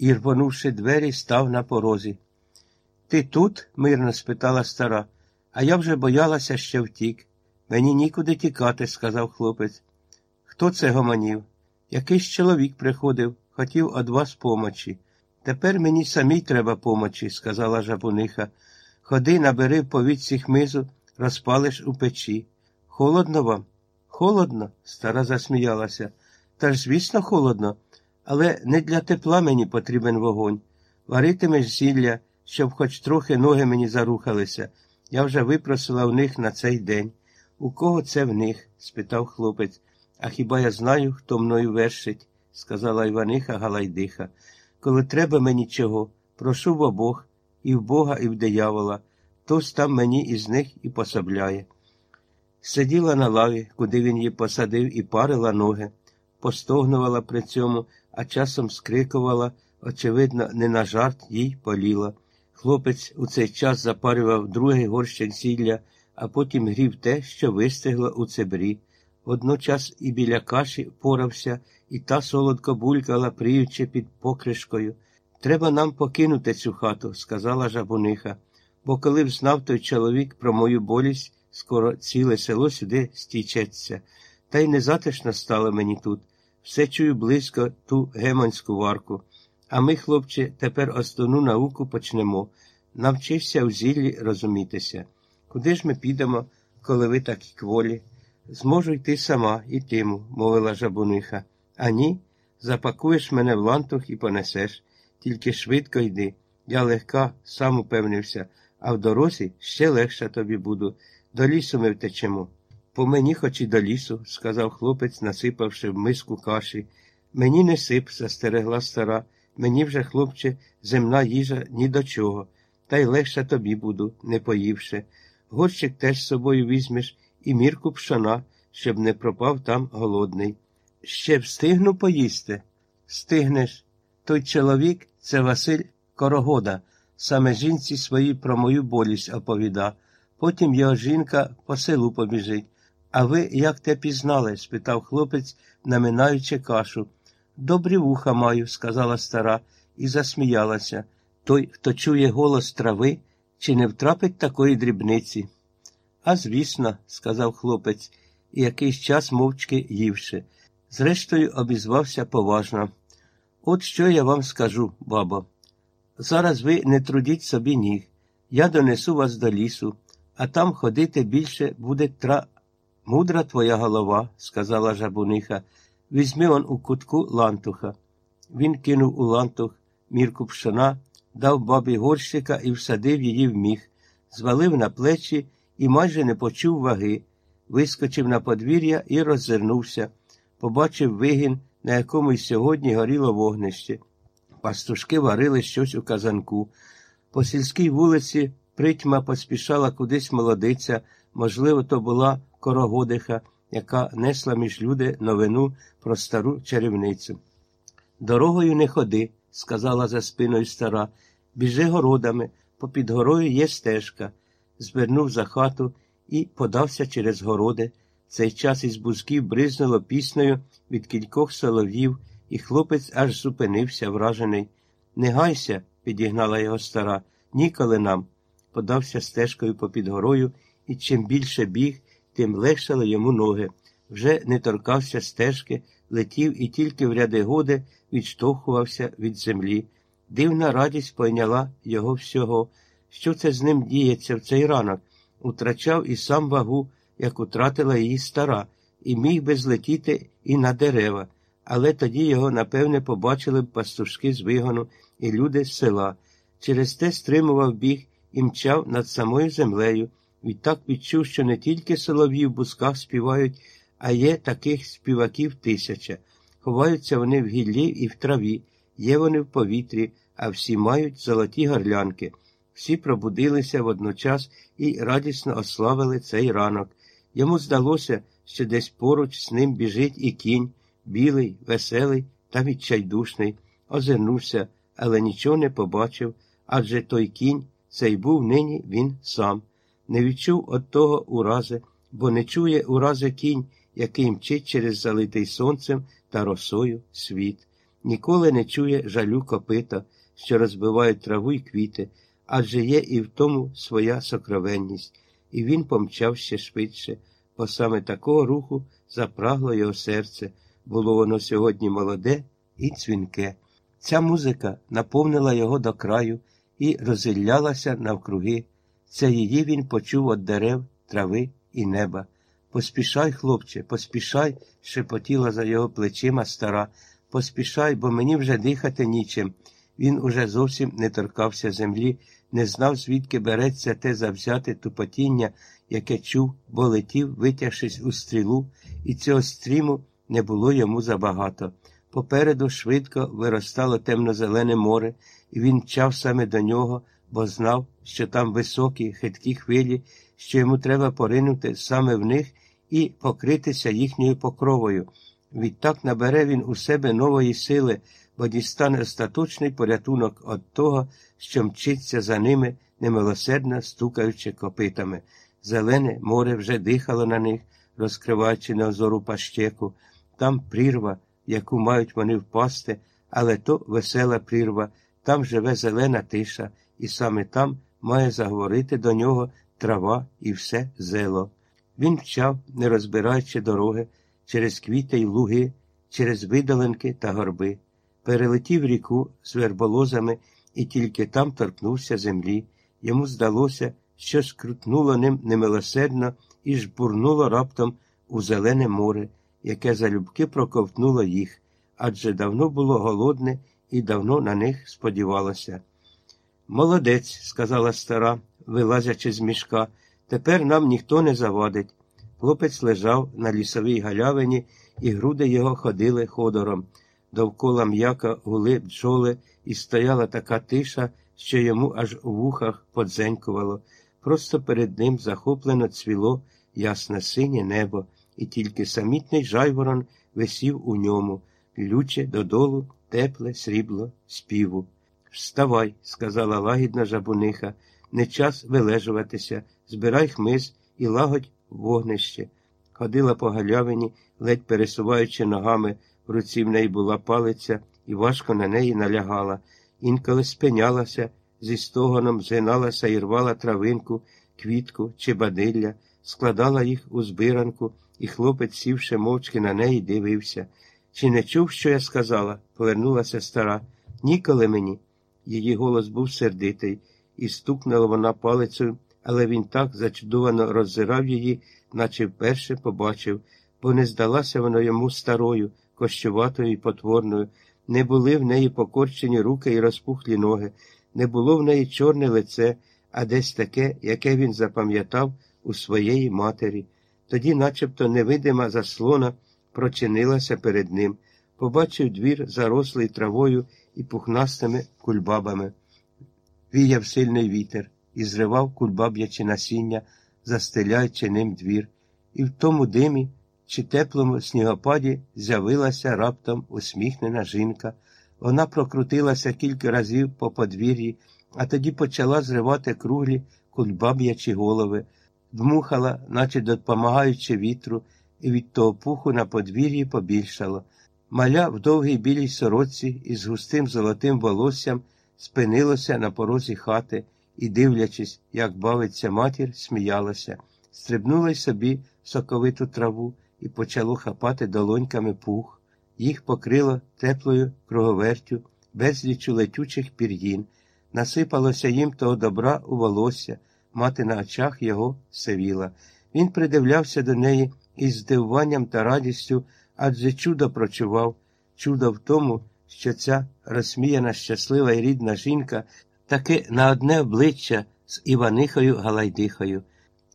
і, рвонувши двері, став на порозі. Ти тут? мирно спитала стара, а я вже боялася, що втік. Мені нікуди тікати, сказав хлопець. Хто це гомонів? Якийсь чоловік приходив, хотів од вас помочі. Тепер мені самій треба помочі, сказала жабуниха. Ходи, набери в повітці хмизу, розпалиш у печі. Холодно вам? Холодно? стара засміялася. Та ж, звісно, холодно, але не для тепла мені потрібен вогонь. Варитимеш зілля, щоб хоч трохи ноги мені зарухалися. Я вже випросила в них на цей день. У кого це в них? спитав хлопець. А хіба я знаю, хто мною вершить? сказала Іваниха Галайдиха. Коли треба мені чого, прошу в обох, і в Бога, і в диявола, тож там мені із них і пособляє. Сиділа на лаві, куди він її посадив, і парила ноги, постогнувала при цьому, а часом скрикувала, очевидно, не на жарт їй поліла. Хлопець у цей час запарював другий горщик зілля, а потім грів те, що вистигло у цебрі. Водночас і біля каші порався, і та солодко булькала, пріючи під покришкою. Треба нам покинути цю хату, сказала жабуниха, бо коли б знав той чоловік про мою болість, скоро ціле село сюди стічеться. Та й незатишно стало мені тут. Все чую близько ту гемонську варку. А ми, хлопче, тепер основну науку почнемо. Навчишся у зіллі розумітися. Куди ж ми підемо, коли ви такі кволі? Зможу йти сама і тиму, мовила жабуниха. А ні, запакуєш мене в лантух і понесеш. Тільки швидко йди. Я легка, сам упевнився, а в дорозі ще легше тобі буду. До лісу ми втечемо. По мені хоч і до лісу, сказав хлопець, насипавши в миску каші. Мені не сип, застерегла стара. Мені вже, хлопче, земна їжа ні до чого, та й легше тобі буду, не поївши. Горщик теж з собою візьмеш і мірку пшона, щоб не пропав там голодний. Ще встигну поїсти? Стигнеш. Той чоловік це Василь Корогода, саме жінці своїй про мою болість оповіда. Потім його жінка по селу побіжить. А ви як те пізнали? спитав хлопець, наминаючи кашу. Добрі вуха маю, сказала стара, і засміялася. Той, хто чує голос трави, чи не втрапить такої дрібниці? А звісно, сказав хлопець, і якийсь час мовчки ївши. Зрештою, обізвався поважно. От що я вам скажу, бабо. Зараз ви не трудіть собі ніг. Я донесу вас до лісу, а там ходити більше буде тра. Мудра твоя голова, сказала жабуниха. Візьми он у кутку лантуха. Він кинув у лантух мірку пшона, дав бабі горщика і всадив її в міг, звалив на плечі і майже не почув ваги, вискочив на подвір'я і роззирнувся, побачив вигін, на якому й сьогодні горіло вогнище. Пастушки варили щось у казанку. По сільській вулиці притьма поспішала кудись молодиця, можливо, то була корогодиха, яка несла між люди новину про стару чарівницю. Дорогою не ходи, сказала за спиною стара, біжи городами, попід горою є стежка. Звернув за хату і подався через городи. Цей час із бузків бризнуло піснею від кількох солов'їв, і хлопець аж зупинився, вражений. Не гайся, підігнала його стара, ніколи нам. Подався стежкою попід горою, і чим більше біг, тим легшали йому ноги. Вже не торкався стежки, летів і тільки в ряди годи відштовхувався від землі. Дивна радість пойняла його всього. Що це з ним діється в цей ранок? Утрачав і сам вагу, як утратила її стара, і міг би злетіти і на дерева, але тоді його, напевне, побачили б пастушки з вигону і люди з села. Через те стримував біг і мчав над самою землею. Відтак відчув, що не тільки солов'ї в бусках співають, а є таких співаків тисяча. Ховаються вони в гіллі і в траві, є вони в повітрі, а всі мають золоті горлянки. Всі пробудилися водночас і радісно ославили цей ранок. Йому здалося, що десь поруч з ним біжить і кінь, білий, веселий та відчайдушний. Озирнувся, але нічого не побачив, адже той кінь цей був нині він сам. Не відчув от того урази, бо не чує урази кінь, який мчить через залитий сонцем та росою світ. ніколи не чує жалю копита, що розбивають траву й квіти, адже є і в тому своя сокровенність, і він помчав ще швидше, бо саме такого руху запрагло його серце, було воно сьогодні молоде і цвінке. Ця музика наповнила його до краю і розіллялася навкруги. Це її він почув від дерев, трави і неба. Поспішай, хлопче, поспішай, шепотіла за його плечима стара. Поспішай, бо мені вже дихати нічим. Він уже зовсім не торкався землі, не знав, звідки береться те завзяте тупотіння, яке чув, бо летів, витягшись у стрілу, і цього стріму не було йому забагато. Попереду швидко виростало темно-зелене море, і він мчав саме до нього, бо знав, що там високі, хиткі хвилі, що йому треба поринути саме в них і покритися їхньою покровою. Відтак набере він у себе нової сили, бо дістане остаточний порятунок від того, що мчиться за ними, немилосердно стукаючи копитами. Зелене море вже дихало на них, розкриваючи на озору пащеку. Там прірва, яку мають вони впасти, але то весела прірва, там живе зелена тиша, і саме там має заговорити до нього трава і все зело. Він мчав, не розбираючи дороги, через квіти й луги, через видоленки та горби, перелетів ріку з верболозами і тільки там торкнувся землі. Йому здалося, що скрутнуло ним немилосердно і жбурнуло раптом у зелене море, яке залюбки проковтнуло їх, адже давно було голодне і давно на них сподівалося. Молодець, сказала стара, вилазячи з мішка, тепер нам ніхто не завадить. Хлопець лежав на лісовій галявині, і груди його ходили ходором. Довкола м'яка гули бджоли, і стояла така тиша, що йому аж у вухах подзенькувало. Просто перед ним захоплено цвіло ясне синє небо, і тільки самітний жайворон висів у ньому, люче додолу тепле срібло співу. Вставай, сказала лагідна жабуниха, не час вилежуватися, збирай хмиз і лагодь вогнище. Ходила по галявині, ледь пересуваючи ногами, в руці в неї була палиця і важко на неї налягала. Інколи спинялася, зі стогоном згиналася і рвала травинку, квітку чи бадилля, складала їх у збиранку, і хлопець, сівши мовчки на неї, дивився. Чи не чув, що я сказала? повернулася стара. Ніколи мені. Її голос був сердитий, і стукнула вона палицею, але він так зачудовано роззирав її, наче вперше побачив, бо не здалася вона йому старою, кощуватою і потворною, не були в неї покорчені руки і розпухлі ноги, не було в неї чорне лице, а десь таке, яке він запам'ятав у своєї матері. Тоді, начебто невидима заслона, прочинилася перед ним, побачив двір, зарослий травою і пухнастими кульбабами. Віяв сильний вітер і зривав кульбаб'ячі насіння, застеляючи ним двір, і в тому димі чи теплому снігопаді з'явилася раптом усміхнена жінка. Вона прокрутилася кілька разів по подвір'ї, а тоді почала зривати круглі кульбаб'ячі голови, дмухала, наче допомагаючи вітру, і від того пуху на подвір'ї побільшало. Маля в довгій білій сороці із густим золотим волоссям спинилося на порозі хати і, дивлячись, як бавиться матір, сміялася, стрибнула й собі соковиту траву і почало хапати долоньками пух. Їх покрило теплою круговертю, безлічу летючих пір'їн. Насипалося їм того добра у волосся, мати на очах його севіла. Він придивлявся до неї із здивуванням та радістю, адже чудо прочував, чудо в тому, що ця розсміяна, щаслива і рідна жінка таки на одне обличчя з Іванихою Галайдихою,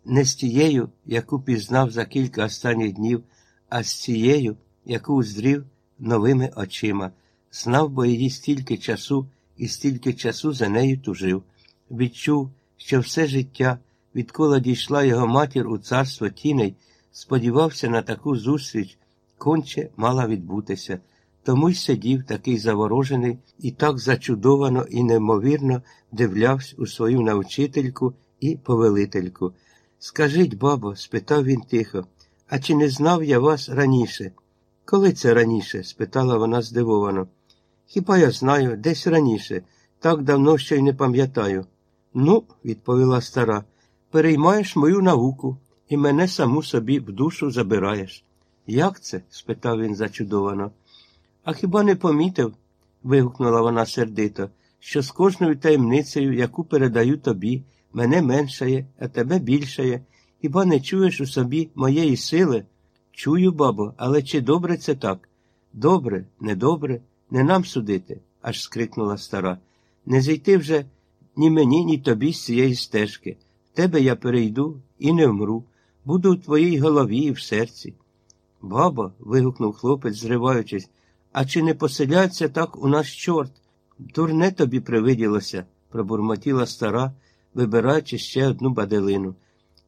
не з тією, яку пізнав за кілька останніх днів, а з цією, яку уздрів новими очима, знав бо її стільки часу і стільки часу за нею тужив, відчув, що все життя, відколи дійшла його матір у царство тіней, сподівався на таку зустріч, конче мала відбутися. Тому й сидів такий заворожений і так зачудовано і неймовірно дивлявся у свою навчительку і повелительку. Скажіть, бабо, спитав він тихо, а чи не знав я вас раніше? Коли це раніше? спитала вона здивовано. Хіба я знаю, десь раніше, так давно ще й не пам'ятаю. Ну, відповіла стара, переймаєш мою науку і мене саму собі в душу забираєш. Як це? спитав він зачудовано. А хіба не помітив? вигукнула вона сердито, що з кожною таємницею, яку передаю тобі, мене меншає, а тебе більшає. Хіба не чуєш у собі моєї сили? Чую, бабо, але чи добре це так? Добре, недобре, не нам судити, аж скрикнула стара. Не зійти вже ні мені, ні тобі з цієї стежки. В тебе я перейду і не вмру. Буду у твоїй голові і в серці. Баба, вигукнув хлопець, зриваючись, а чи не поселяється так у нас чорт? Дурне тобі привиділося, пробурмотіла стара, вибираючи ще одну баделину.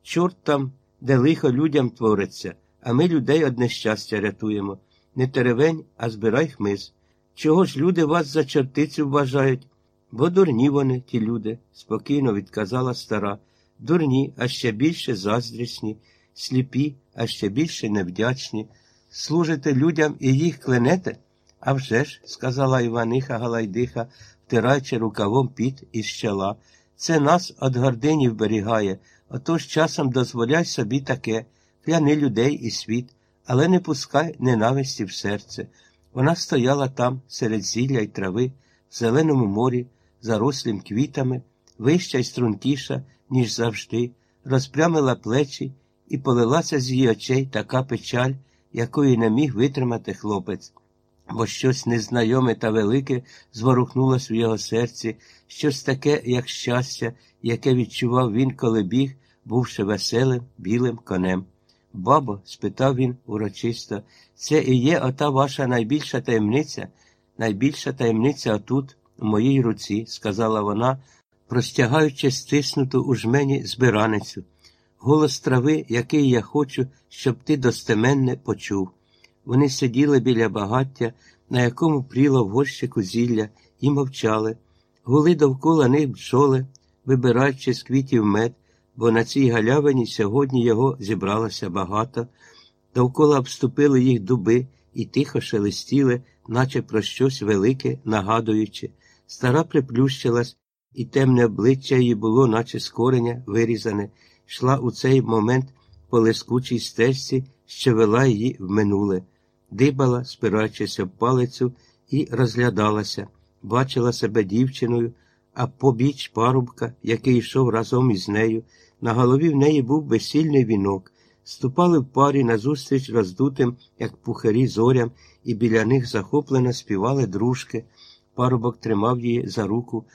Чорт там, де лихо людям твориться, а ми людей одне щастя рятуємо. Не теревень, а збирай хмиз. Чого ж люди вас за чортицю вважають? Бо дурні вони, ті люди, спокійно відказала стара. Дурні, а ще більше заздрісні, сліпі, а ще більше невдячні. Служите людям і їх кленете? «А вже ж», – сказала Іваниха Галайдиха, втираючи рукавом піт із чола. Це нас від гордині вберігає, отож часом дозволяй собі таке, кляни людей і світ, але не пускай ненависті в серце. Вона стояла там, серед зілля й трави, в зеленому морі, зарослим квітами, вища й стрункіша, ніж завжди, розпрямила плечі і полилася з її очей така печаль, якої не міг витримати хлопець. Бо щось незнайоме та велике зворухнулось в його серці, щось таке, як щастя, яке відчував він, коли біг, бувши веселим білим конем. Бабо, спитав він урочисто, це і є ота ваша найбільша таємниця, найбільша таємниця отут, у моїй руці, сказала вона, простягаючи стиснуту у жмені збираницю. Голос трави, який я хочу, щоб ти достеменне почув. Вони сиділи біля багаття, на якому пріло в горщику зілля, і мовчали, гули довкола них бджоли, вибираючи з квітів мед, бо на цій галявині сьогодні його зібралося багато, довкола обступили їх дуби і тихо шелестіли, наче про щось велике, нагадуючи. Стара приплющилась, і темне обличчя її було, наче з кореня, вирізане, йшла у цей момент по лискучій стежці, що вела її в минуле. Дибала, спираючись об палицю, і розглядалася, бачила себе дівчиною, а побіч парубка, який йшов разом із нею, на голові в неї був весільний вінок, ступали в парі назустріч роздутим, як пухарі зорям, і біля них захоплено співали дружки. Парубок тримав її за руку,